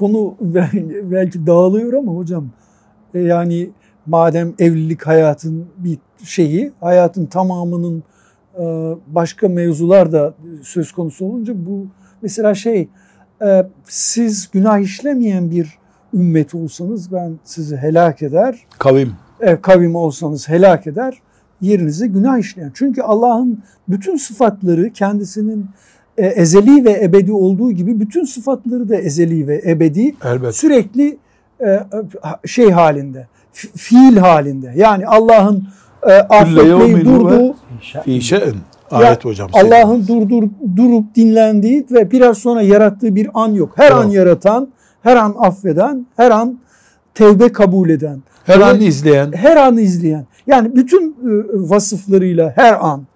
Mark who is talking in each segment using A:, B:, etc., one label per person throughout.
A: konu belki dağılıyor ama hocam e, yani madem evlilik hayatın bir şeyi hayatın tamamının e, başka mevzular da söz konusu olunca bu mesela şey e, siz günah işlemeyen bir ümmet olsanız ben sizi helak eder.
B: Kavim.
A: Evet, kavim olsanız helak eder. Yerinize günah işleyen. Çünkü Allah'ın bütün sıfatları kendisinin e, ezeli ve ebedi olduğu gibi bütün sıfatları da ezeli ve ebedi.
B: Elbette.
A: Sürekli e, şey halinde, fiil halinde. Yani Allah'ın e, affetmeyi durduğu
B: fişe'in ayet hocam.
A: Allah'ın durdur durup dinlendiği ve biraz sonra yarattığı bir an yok. Her tamam. an yaratan, her an affeden, her an tevbe kabul eden.
B: Her an izleyen.
A: Her an izleyen. Yani bütün vasıflarıyla her an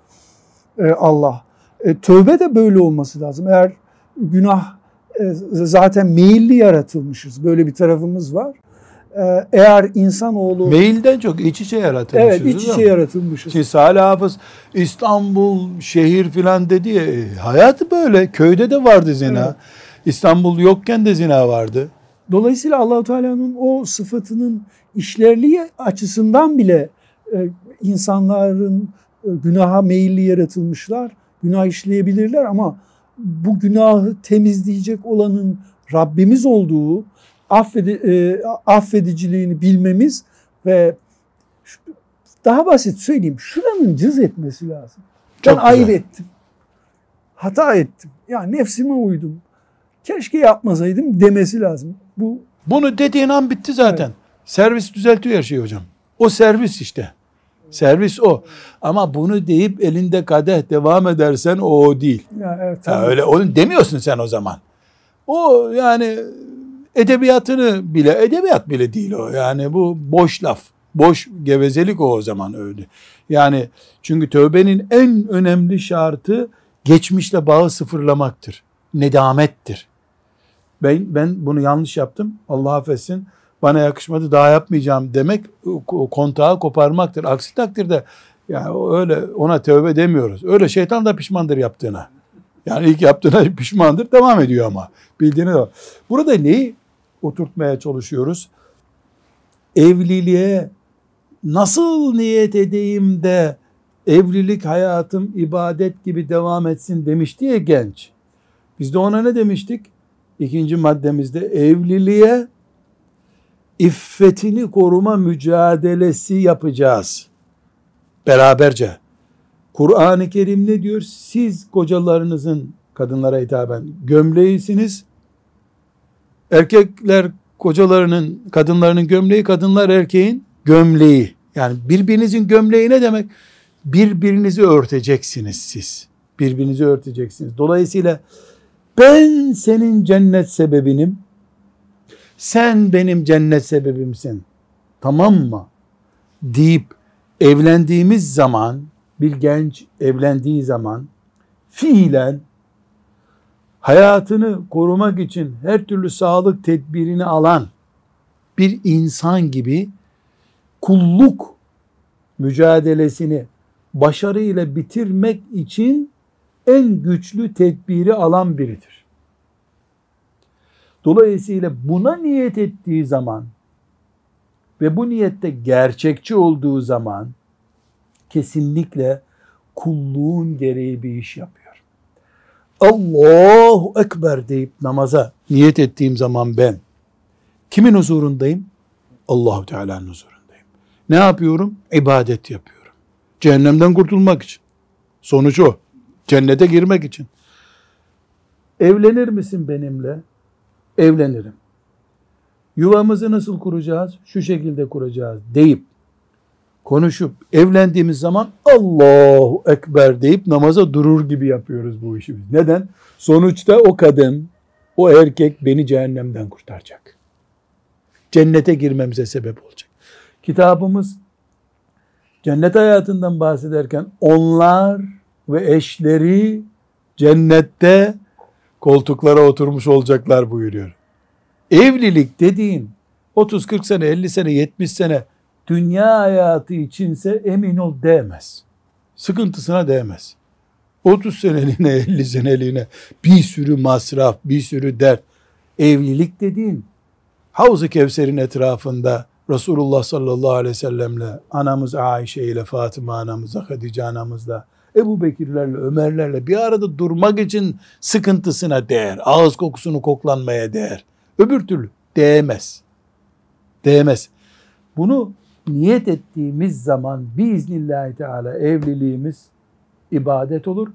A: Allah. E, tövbe de böyle olması lazım. Eğer günah e, zaten meyilli yaratılmışız. Böyle bir tarafımız var. E, eğer insanoğlu...
B: Meyilden çok iç içe yaratılmışız.
A: Evet iç içe yaratılmışız.
B: Ki Salih Hafız İstanbul şehir filan dedi ya e, hayatı böyle. Köyde de vardı zina. Evet. İstanbul yokken de zina vardı.
A: Dolayısıyla Allahu Teala'nın o sıfatının işlerliği açısından bile e, insanların e, günaha meyilli yaratılmışlar günah işleyebilirler ama bu günahı temizleyecek olanın Rabbimiz olduğu affedi, e, affediciliğini bilmemiz ve daha basit söyleyeyim şuranın cız etmesi lazım. Çok ben ayıp ettim. Hata ettim. Ya nefsime uydum. Keşke yapmasaydım demesi lazım. Bu
B: Bunu dediğin an bitti zaten. Evet. Servis düzeltiyor her şeyi hocam. O servis işte. Servis o. Ama bunu deyip elinde kadeh devam edersen o, o değil.
A: Ya, evet,
B: ya öyle onu demiyorsun sen o zaman. O yani edebiyatını bile edebiyat bile değil o. Yani bu boş laf. Boş gevezelik o o zaman öyle. Yani çünkü tövbenin en önemli şartı geçmişle bağı sıfırlamaktır. Nedamettir. Ben ben bunu yanlış yaptım. Allah affetsin bana yakışmadı daha yapmayacağım demek kontağı koparmaktır. Aksi takdirde yani öyle ona tövbe demiyoruz. Öyle şeytan da pişmandır yaptığına. Yani ilk yaptığına pişmandır devam ediyor ama. Bildiğini de. Burada neyi oturtmaya çalışıyoruz? Evliliğe nasıl niyet edeyim de evlilik hayatım ibadet gibi devam etsin demişti ya genç. Biz de ona ne demiştik? İkinci maddemizde evliliğe iffetini koruma mücadelesi yapacağız. Beraberce. Kur'an-ı Kerim ne diyor? Siz kocalarınızın kadınlara hitaben gömleğisiniz. Erkekler kocalarının, kadınlarının gömleği, kadınlar erkeğin gömleği. Yani birbirinizin gömleği ne demek? Birbirinizi örteceksiniz siz. Birbirinizi örteceksiniz. Dolayısıyla ben senin cennet sebebinim sen benim cennet sebebimsin tamam mı deyip evlendiğimiz zaman bir genç evlendiği zaman fiilen hayatını korumak için her türlü sağlık tedbirini alan bir insan gibi kulluk mücadelesini başarıyla bitirmek için en güçlü tedbiri alan biridir. Dolayısıyla buna niyet ettiği zaman ve bu niyette gerçekçi olduğu zaman kesinlikle kulluğun gereği bir iş yapıyor. Allahu Ekber deyip namaza niyet ettiğim zaman ben kimin huzurundayım? Allahu Teala'nın huzurundayım. Ne yapıyorum? İbadet yapıyorum. Cehennemden kurtulmak için. Sonuç o. Cennete girmek için. Evlenir misin benimle? Evlenirim. Yuvamızı nasıl kuracağız? Şu şekilde kuracağız deyip konuşup evlendiğimiz zaman Allahu Ekber deyip namaza durur gibi yapıyoruz bu işi. Neden? Sonuçta o kadın, o erkek beni cehennemden kurtaracak. Cennete girmemize sebep olacak. Kitabımız cennet hayatından bahsederken onlar ve eşleri cennette koltuklara oturmuş olacaklar buyuruyor. Evlilik dediğin 30-40 sene, 50 sene, 70 sene dünya hayatı içinse emin ol değmez. Sıkıntısına değmez. 30 seneliğine, 50 seneliğine bir sürü masraf, bir sürü dert. Evlilik dediğin Havz-ı Kevser'in etrafında Resulullah sallallahu aleyhi ve sellemle anamız Ayşe ile Fatıma anamızla Hatice anamızla Ebu Bekirlerle Ömerlerle bir arada durmak için sıkıntısına değer. Ağız kokusunu koklanmaya değer. Öbür türlü değmez. Değmez. Bunu niyet ettiğimiz zaman biiznillahü teala evliliğimiz ibadet olur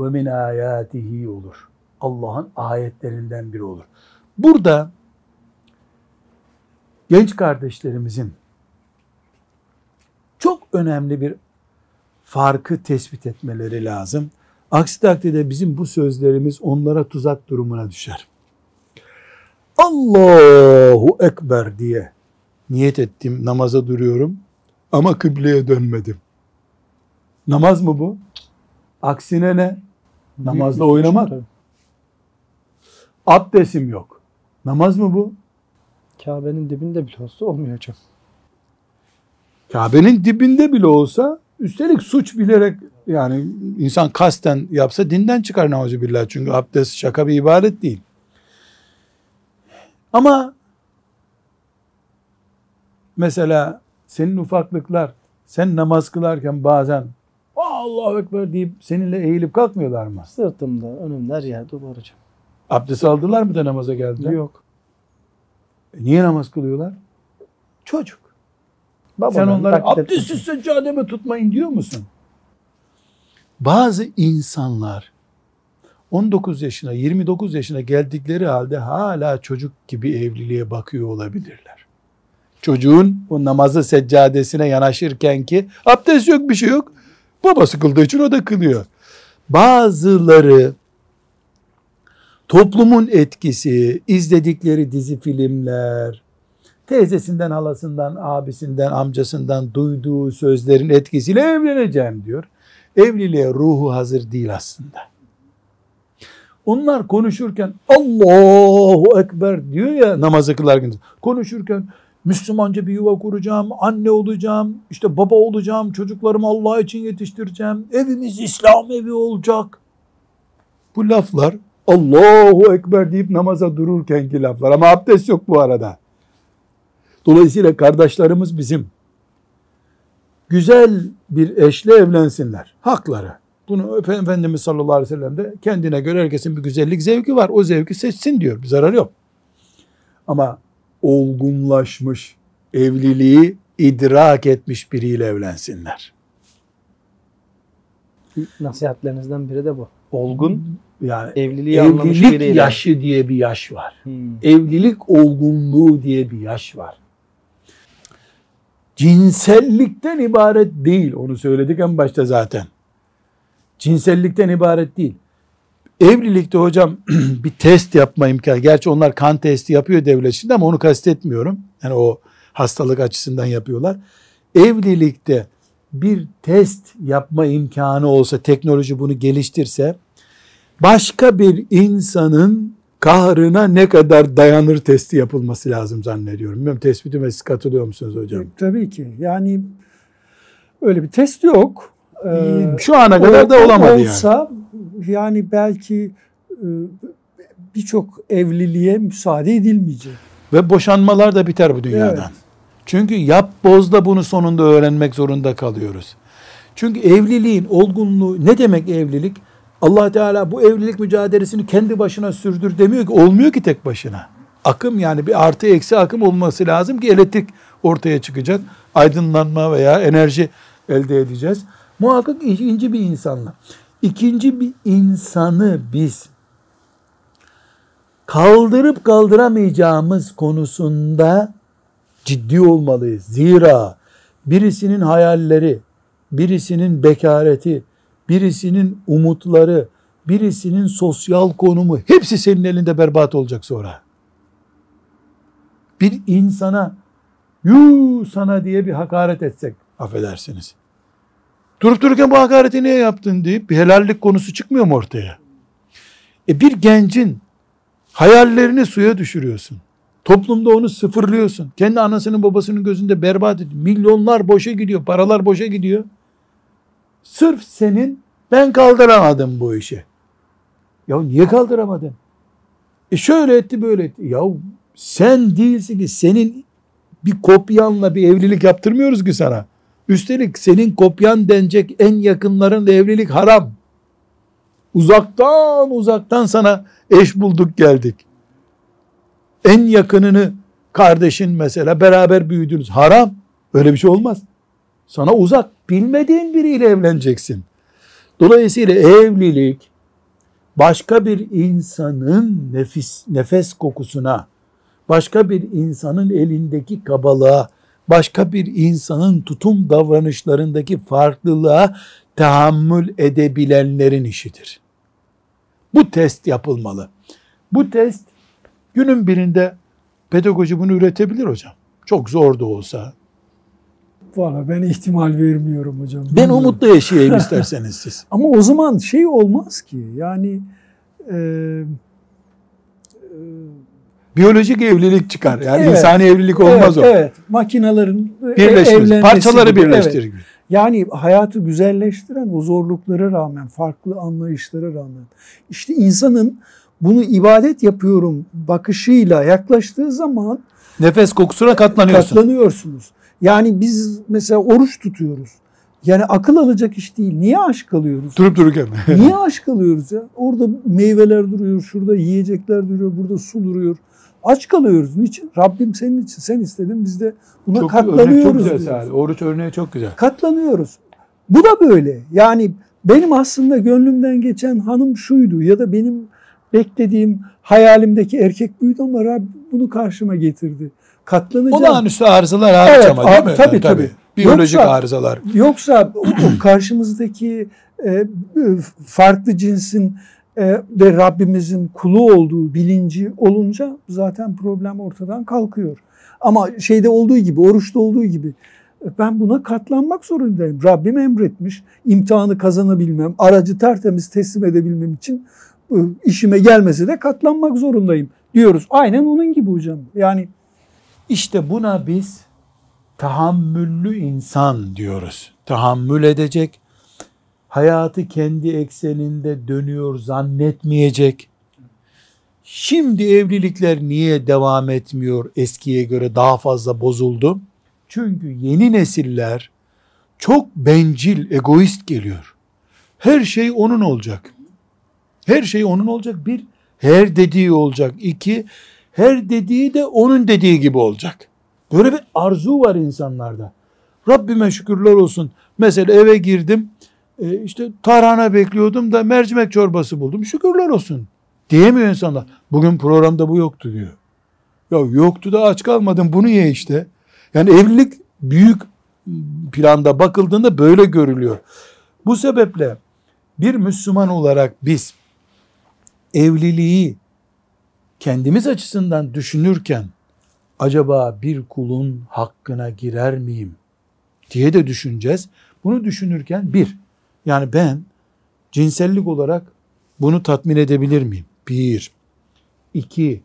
B: ve min ayatihi olur. Allah'ın ayetlerinden biri olur. Burada genç kardeşlerimizin çok önemli bir farkı tespit etmeleri lazım. Aksi takdirde bizim bu sözlerimiz onlara tuzak durumuna düşer. Allahu Ekber diye niyet ettim, namaza duruyorum ama kıbleye dönmedim. Namaz mı bu? Aksine ne? Namazda oynamak. Abdestim yok. Namaz mı bu?
C: Kabe'nin dibinde bile olsa olmuyor hocam.
B: Kabe'nin dibinde bile olsa üstelik suç bilerek yani insan kasten yapsa dinden çıkar billah çünkü abdest şaka bir ibadet değil. Ama mesela senin ufaklıklar sen namaz kılarken bazen Allahu Ekber deyip seninle eğilip kalkmıyorlar mı?
C: Sırtımda, önümde her yerde var hocam.
B: Abdest aldılar mı da namaza geldiler?
C: Yok.
B: E niye namaz kılıyorlar? Çocuk. Baba Sen onlara abdestsiz seccademe tutmayın diyor musun? Bazı insanlar 19 yaşına 29 yaşına geldikleri halde hala çocuk gibi evliliğe bakıyor olabilirler. Çocuğun o namazı seccadesine yanaşırken ki abdest yok bir şey yok. Babası kıldığı için o da kılıyor. Bazıları toplumun etkisi, izledikleri dizi filmler, teyzesinden, halasından, abisinden, amcasından duyduğu sözlerin etkisiyle evleneceğim diyor. Evliliğe ruhu hazır değil aslında. Onlar konuşurken Allahu Ekber diyor ya namazı kılarken. Konuşurken Müslümanca bir yuva kuracağım, anne olacağım, işte baba olacağım, çocuklarımı Allah için yetiştireceğim, evimiz İslam evi olacak. Bu laflar Allahu Ekber deyip namaza dururkenki laflar ama abdest yok bu arada. Dolayısıyla kardeşlerimiz bizim güzel bir eşle evlensinler. Hakları. Bunu Efendimiz sallallahu aleyhi ve sellem de kendine göre herkesin bir güzellik zevki var. O zevki seçsin diyor. Bir zarar yok. Ama olgunlaşmış, evliliği idrak etmiş biriyle evlensinler.
C: Nasihatlerinizden biri de bu. Olgun
B: yani evliliği evlilik biriyle. yaşı diye bir yaş var. Hmm. Evlilik olgunluğu diye bir yaş var. Cinsellikten ibaret değil. Onu söyledik en başta zaten. Cinsellikten ibaret değil. Evlilikte hocam bir test yapma imkanı. Gerçi onlar kan testi yapıyor devlet şimdi ama onu kastetmiyorum. Yani o hastalık açısından yapıyorlar. Evlilikte bir test yapma imkanı olsa, teknoloji bunu geliştirse, başka bir insanın kahrına ne kadar dayanır testi yapılması lazım zannediyorum. Bilmiyorum tespitime siz katılıyor musunuz hocam?
A: Tabii ki. Yani öyle bir test yok.
B: Ee, Şu ana kadar da olamadı olsa,
A: yani. yani belki e, birçok evliliğe müsaade edilmeyecek.
B: Ve boşanmalar da biter bu dünyadan. Evet. Çünkü yap bozda bunu sonunda öğrenmek zorunda kalıyoruz. Çünkü evliliğin olgunluğu ne demek evlilik? Allah Teala bu evlilik mücadelesini kendi başına sürdür demiyor ki olmuyor ki tek başına. Akım yani bir artı eksi akım olması lazım ki elektrik ortaya çıkacak. Aydınlanma veya enerji elde edeceğiz. Muhakkak ikinci bir insanla. İkinci bir insanı biz kaldırıp kaldıramayacağımız konusunda ciddi olmalıyız. Zira birisinin hayalleri, birisinin bekareti, birisinin umutları, birisinin sosyal konumu hepsi senin elinde berbat olacak sonra. Bir insana yu sana diye bir hakaret etsek affedersiniz. Durup dururken bu hakareti niye yaptın deyip bir helallik konusu çıkmıyor mu ortaya? E bir gencin hayallerini suya düşürüyorsun. Toplumda onu sıfırlıyorsun. Kendi anasının babasının gözünde berbat ediyor. Milyonlar boşa gidiyor. Paralar boşa gidiyor. Sırf senin ben kaldıramadım bu işi. Ya niye kaldıramadın? E şöyle etti böyle etti. Ya sen değilsin ki senin bir kopyanla bir evlilik yaptırmıyoruz ki sana. Üstelik senin kopyan denecek en yakınlarınla evlilik haram. Uzaktan uzaktan sana eş bulduk geldik. En yakınını kardeşin mesela beraber büyüdünüz. Haram. Öyle bir şey olmaz. Sana uzak bilmediğin biriyle evleneceksin. Dolayısıyla evlilik başka bir insanın nefis, nefes kokusuna, başka bir insanın elindeki kabalığa, başka bir insanın tutum davranışlarındaki farklılığa tahammül edebilenlerin işidir. Bu test yapılmalı. Bu test günün birinde pedagoji bunu üretebilir hocam. Çok zor da olsa.
A: Valla ben ihtimal vermiyorum hocam.
B: Ben umutla yaşayayım isterseniz siz.
A: Ama o zaman şey olmaz ki yani e,
B: Biyolojik evlilik çıkar. Yani
A: Evet.
B: insani evlilik olmaz
A: evet,
B: o.
A: Evet. Makinelerin e,
B: Birleşmez.
A: evlenmesi
B: Parçaları
A: gibi.
B: birleştir
A: Evet. Yani hayatı güzelleştiren o zorluklara rağmen, farklı anlayışlara rağmen işte insanın bunu ibadet yapıyorum bakışıyla yaklaştığı zaman
B: Nefes kokusuna katlanıyorsun.
A: katlanıyorsunuz. Yani biz mesela oruç tutuyoruz. Yani akıl alacak iş değil. Niye aşk alıyoruz?
B: Durup dururken.
A: Niye aşk alıyoruz ya? Orada meyveler duruyor, şurada yiyecekler duruyor, burada su duruyor. Aç kalıyoruz. Niçin? Rabbim senin için. Sen istedin biz de buna
B: çok, örnek çok
A: katlanıyoruz.
B: güzel. Salih. Oruç örneği çok güzel.
A: Katlanıyoruz. Bu da böyle. Yani benim aslında gönlümden geçen hanım şuydu ya da benim beklediğim hayalimdeki erkek buydu ama Rabbim bunu karşıma getirdi. Katlanacağım.
B: Olağanüstü arızalar hariç
A: Evet,
B: ama değil mi?
A: tabii, tabii.
B: Biyolojik
A: Yoksa-
B: arızalar.
A: Yoksa o, karşımızdaki e, farklı cinsin e, ve Rabbimizin kulu olduğu bilinci olunca zaten problem ortadan kalkıyor. Ama şeyde olduğu gibi, oruçta olduğu gibi e, ben buna katlanmak zorundayım. Rabbim emretmiş. imtihanı kazanabilmem, aracı tertemiz teslim edebilmem için e, işime gelmese de katlanmak zorundayım diyoruz. Aynen onun gibi hocam. Yani
B: İşte buna biz tahammüllü insan diyoruz. Tahammül edecek, hayatı kendi ekseninde dönüyor zannetmeyecek. Şimdi evlilikler niye devam etmiyor eskiye göre daha fazla bozuldu? Çünkü yeni nesiller çok bencil, egoist geliyor. Her şey onun olacak. Her şey onun olacak. Bir, her dediği olacak. İki, her dediği de onun dediği gibi olacak. Böyle bir arzu var insanlarda. Rabbime şükürler olsun. Mesela eve girdim. e, işte tarhana bekliyordum da mercimek çorbası buldum. Şükürler olsun. Diyemiyor insanlar. Bugün programda bu yoktu diyor. Ya yoktu da aç kalmadım bunu ye işte. Yani evlilik büyük planda bakıldığında böyle görülüyor. Bu sebeple bir Müslüman olarak biz evliliği kendimiz açısından düşünürken acaba bir kulun hakkına girer miyim diye de düşüneceğiz. Bunu düşünürken bir, yani ben cinsellik olarak bunu tatmin edebilir miyim? Bir. İki,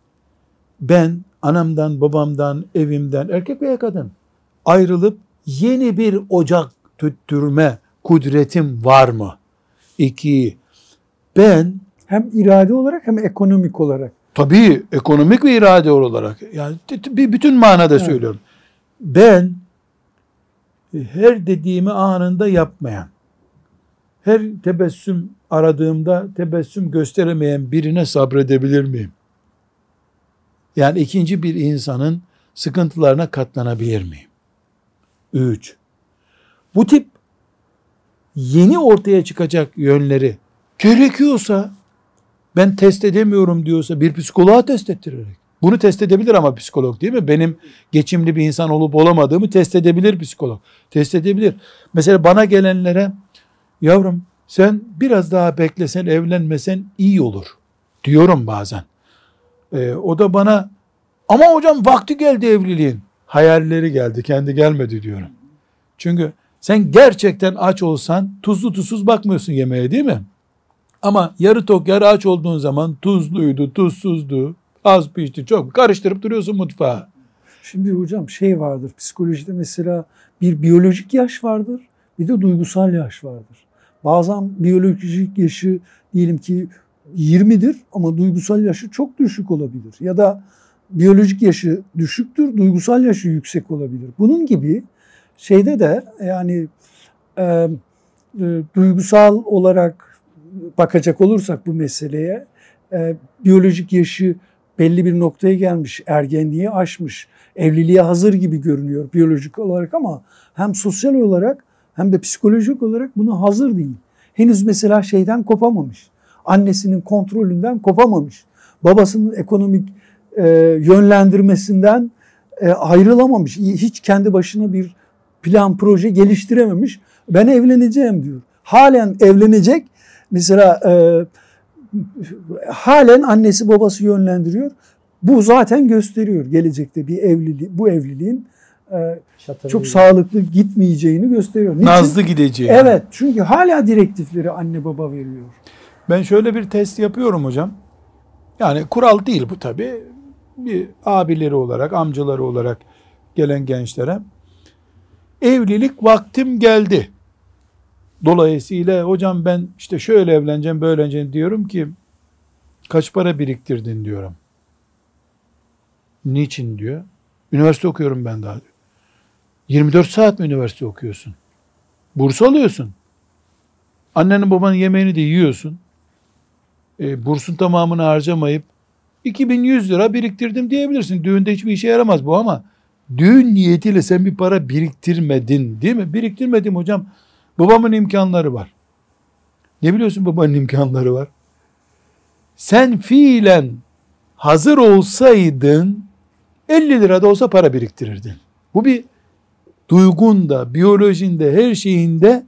B: ben anamdan, babamdan, evimden, erkek veya kadın ayrılıp yeni bir ocak tüttürme kudretim var mı? İki, ben
A: hem irade olarak hem ekonomik olarak.
B: Tabii ekonomik ve irade olarak yani bir bütün manada
A: Evet.
B: söylüyorum. Ben e, her dediğimi anında yapmayan, her tebessüm aradığımda tebessüm gösteremeyen birine sabredebilir miyim? Yani ikinci bir insanın sıkıntılarına katlanabilir miyim? Üç. Bu tip yeni ortaya çıkacak yönleri gerekiyorsa ben test edemiyorum diyorsa bir psikoloğa test ettirerek. Bunu test edebilir ama psikolog değil mi? Benim geçimli bir insan olup olamadığımı test edebilir psikolog. Test edebilir. Mesela bana gelenlere yavrum sen biraz daha beklesen evlenmesen iyi olur diyorum bazen. Ee, o da bana ama hocam vakti geldi evliliğin. Hayalleri geldi kendi gelmedi diyorum. Çünkü sen gerçekten aç olsan tuzlu tuzsuz bakmıyorsun yemeğe değil mi? Ama yarı tok yarı aç olduğun zaman tuzluydu, tuzsuzdu, az pişti, çok karıştırıp duruyorsun mutfağa.
A: Şimdi hocam şey vardır psikolojide mesela bir biyolojik yaş vardır bir de duygusal yaş vardır. Bazen biyolojik yaşı diyelim ki 20'dir ama duygusal yaşı çok düşük olabilir. Ya da biyolojik yaşı düşüktür, duygusal yaşı yüksek olabilir. Bunun gibi şeyde de yani e, e, duygusal olarak bakacak olursak bu meseleye e, biyolojik yaşı belli bir noktaya gelmiş, ergenliği aşmış, evliliğe hazır gibi görünüyor biyolojik olarak ama hem sosyal olarak hem de psikolojik olarak buna hazır değil. Henüz mesela şeyden kopamamış. Annesinin kontrolünden kopamamış. Babasının ekonomik e, yönlendirmesinden e, ayrılamamış. Hiç kendi başına bir plan, proje geliştirememiş. Ben evleneceğim diyor. Halen evlenecek. Mesela e, halen annesi babası yönlendiriyor. Bu zaten gösteriyor gelecekte bir evliliği, bu evliliğin e, çok sağlıklı gitmeyeceğini gösteriyor.
B: Niçin? Nazlı gideceği.
A: Evet çünkü hala direktifleri anne baba veriyor.
B: Ben şöyle bir test yapıyorum hocam. Yani kural değil bu tabi. Bir abileri olarak, amcaları olarak gelen gençlere evlilik vaktim geldi. Dolayısıyla hocam ben işte şöyle evleneceğim, böyle evleneceğim diyorum ki kaç para biriktirdin diyorum. Niçin diyor. Üniversite okuyorum ben daha. 24 saat mi üniversite okuyorsun? Burs alıyorsun. Annenin babanın yemeğini de yiyorsun. E, bursun tamamını harcamayıp 2100 lira biriktirdim diyebilirsin. Düğünde hiçbir işe yaramaz bu ama düğün niyetiyle sen bir para biriktirmedin değil mi? Biriktirmedim hocam. Babamın imkanları var. Ne biliyorsun babanın imkanları var? Sen fiilen hazır olsaydın 50 lira da olsa para biriktirirdin. Bu bir duygunda, biyolojinde, her şeyinde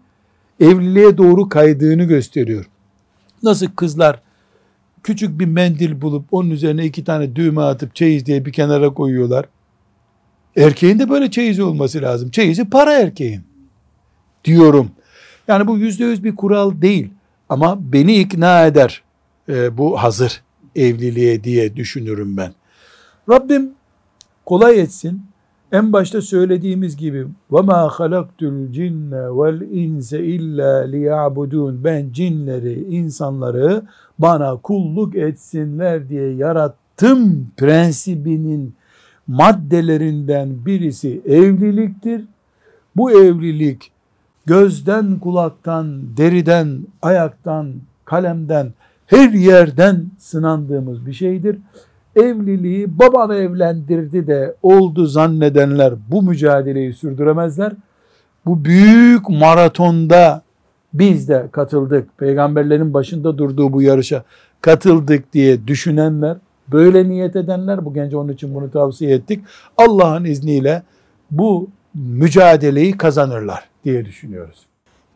B: evliliğe doğru kaydığını gösteriyor. Nasıl kızlar küçük bir mendil bulup onun üzerine iki tane düğme atıp çeyiz diye bir kenara koyuyorlar. Erkeğin de böyle çeyizi olması lazım. Çeyizi para erkeğin. Diyorum. Yani bu yüzde yüz bir kural değil. Ama beni ikna eder. E, bu hazır evliliğe diye düşünürüm ben. Rabbim kolay etsin. En başta söylediğimiz gibi halaktul cinne vel inse illa liyabudun ben cinleri insanları bana kulluk etsinler diye yarattım prensibinin maddelerinden birisi evliliktir. Bu evlilik gözden, kulaktan, deriden, ayaktan, kalemden, her yerden sınandığımız bir şeydir. Evliliği babanı evlendirdi de oldu zannedenler bu mücadeleyi sürdüremezler. Bu büyük maratonda biz de katıldık. Peygamberlerin başında durduğu bu yarışa katıldık diye düşünenler, böyle niyet edenler bu gence onun için bunu tavsiye ettik. Allah'ın izniyle bu mücadeleyi kazanırlar diye düşünüyoruz.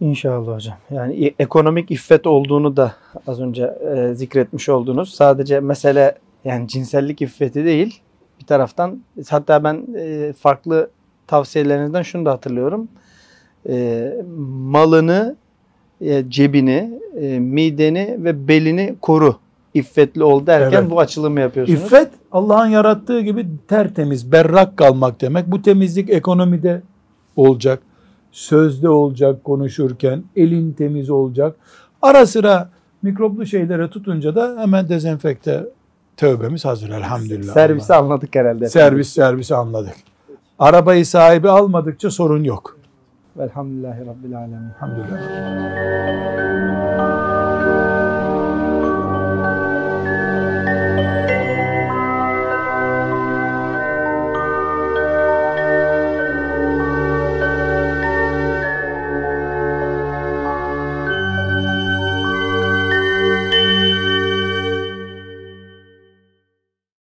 C: İnşallah hocam. Yani ekonomik iffet olduğunu da az önce e, zikretmiş oldunuz. Sadece mesele yani cinsellik iffeti değil. Bir taraftan hatta ben e, farklı tavsiyelerinizden şunu da hatırlıyorum. E, malını, e, cebini, e, mideni ve belini koru. İffetli ol derken evet. bu açılımı yapıyorsunuz.
B: İffet Allah'ın yarattığı gibi tertemiz, berrak kalmak demek. Bu temizlik ekonomide olacak, sözde olacak konuşurken, elin temiz olacak. Ara sıra mikroplu şeylere tutunca da hemen dezenfekte tövbemiz hazır elhamdülillah.
C: Servisi Allah. anladık herhalde.
B: Servis servisi anladık. Arabayı sahibi almadıkça sorun yok.
C: Velhamdülillahi Rabbil Alemin.
B: Elhamdülillah.